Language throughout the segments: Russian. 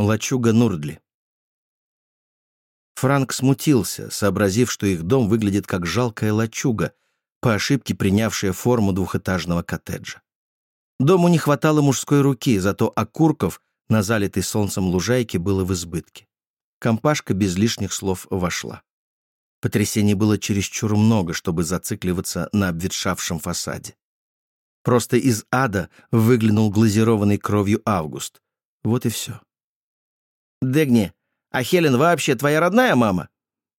Лачуга Нурдли. Франк смутился, сообразив, что их дом выглядит как жалкая лачуга, по ошибке принявшая форму двухэтажного коттеджа. Дому не хватало мужской руки, зато окурков на залитой солнцем лужайке было в избытке. Компашка без лишних слов вошла. Потрясений было чересчур много, чтобы зацикливаться на обветшавшем фасаде. Просто из ада выглянул глазированный кровью Август. Вот и все. «Дегни, а Хелен вообще твоя родная мама?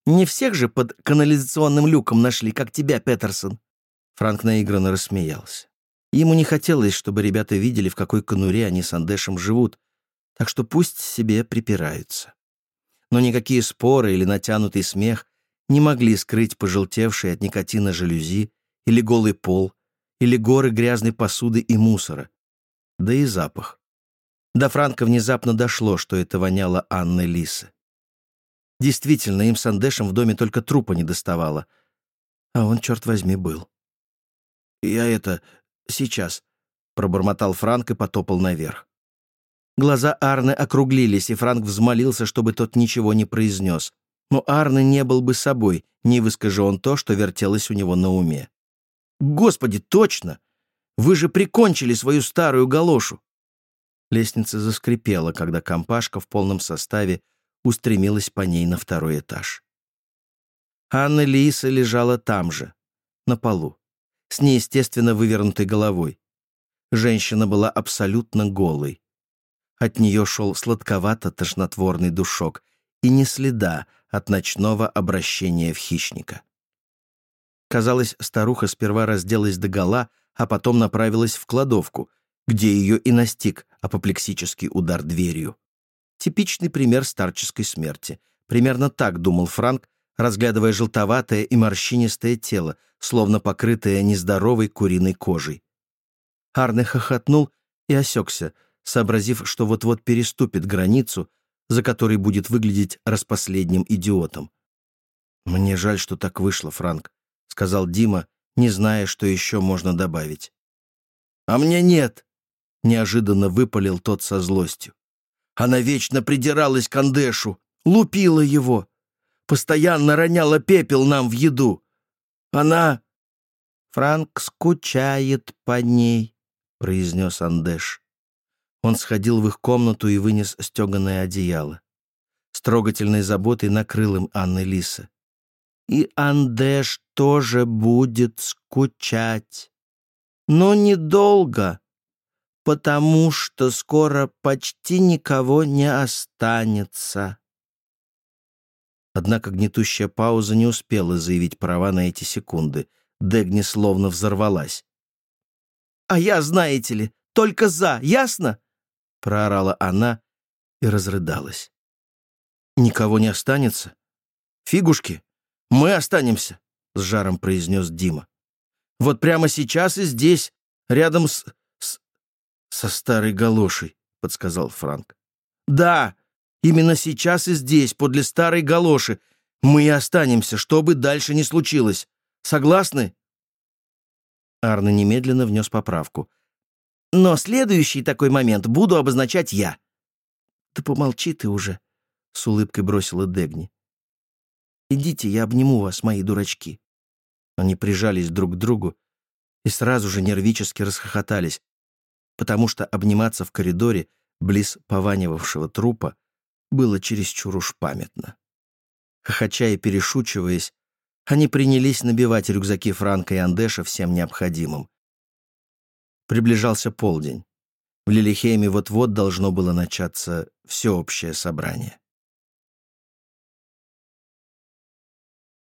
Не всех же под канализационным люком нашли, как тебя, Петерсон?» Франк наигранно рассмеялся. Ему не хотелось, чтобы ребята видели, в какой конуре они с Андешем живут, так что пусть себе припираются. Но никакие споры или натянутый смех не могли скрыть пожелтевшие от никотина жалюзи или голый пол, или горы грязной посуды и мусора, да и запах. До Франка внезапно дошло, что это воняло Анны Лисы. Действительно, им с Андешем в доме только трупа не доставало, а он, черт возьми, был. «Я это... сейчас», — пробормотал Франк и потопал наверх. Глаза Арны округлились, и Франк взмолился, чтобы тот ничего не произнес. Но Арны не был бы собой, не выскажи он то, что вертелось у него на уме. «Господи, точно! Вы же прикончили свою старую галошу!» Лестница заскрипела, когда компашка в полном составе устремилась по ней на второй этаж. Анна Лиса лежала там же, на полу, с неестественно вывернутой головой. Женщина была абсолютно голой. От нее шел сладковато-тошнотворный душок и не следа от ночного обращения в хищника. Казалось, старуха сперва разделась догола, а потом направилась в кладовку, где ее и настиг апоплексический удар дверью. Типичный пример старческой смерти. Примерно так думал Франк, разглядывая желтоватое и морщинистое тело, словно покрытое нездоровой куриной кожей. Арне хохотнул и осекся, сообразив, что вот-вот переступит границу, за которой будет выглядеть распоследним идиотом. «Мне жаль, что так вышло, Франк», — сказал Дима, не зная, что еще можно добавить. «А мне нет», — неожиданно выпалил тот со злостью. Она вечно придиралась к Андешу, лупила его, постоянно роняла пепел нам в еду. Она... «Франк скучает по ней», — произнес Андеш. Он сходил в их комнату и вынес стеганое одеяло. С трогательной заботой накрыл им Анны Лиса. «И Андеш тоже будет скучать. Но недолго потому что скоро почти никого не останется. Однако гнетущая пауза не успела заявить права на эти секунды. Дегни словно взорвалась. «А я, знаете ли, только за, ясно?» — проорала она и разрыдалась. «Никого не останется? Фигушки, мы останемся», — с жаром произнес Дима. «Вот прямо сейчас и здесь, рядом с... «Со старой галошей», — подсказал Франк. «Да, именно сейчас и здесь, подле старой галоши, мы и останемся, что бы дальше ни случилось. Согласны?» Арно немедленно внес поправку. «Но следующий такой момент буду обозначать я». «Да помолчи ты уже», — с улыбкой бросила Дегни. «Идите, я обниму вас, мои дурачки». Они прижались друг к другу и сразу же нервически расхохотались, потому что обниматься в коридоре близ пованивавшего трупа было чересчур уж памятно. Хохоча и перешучиваясь, они принялись набивать рюкзаки Франка и Андеша всем необходимым. Приближался полдень. В Лилихейме вот-вот должно было начаться всеобщее собрание.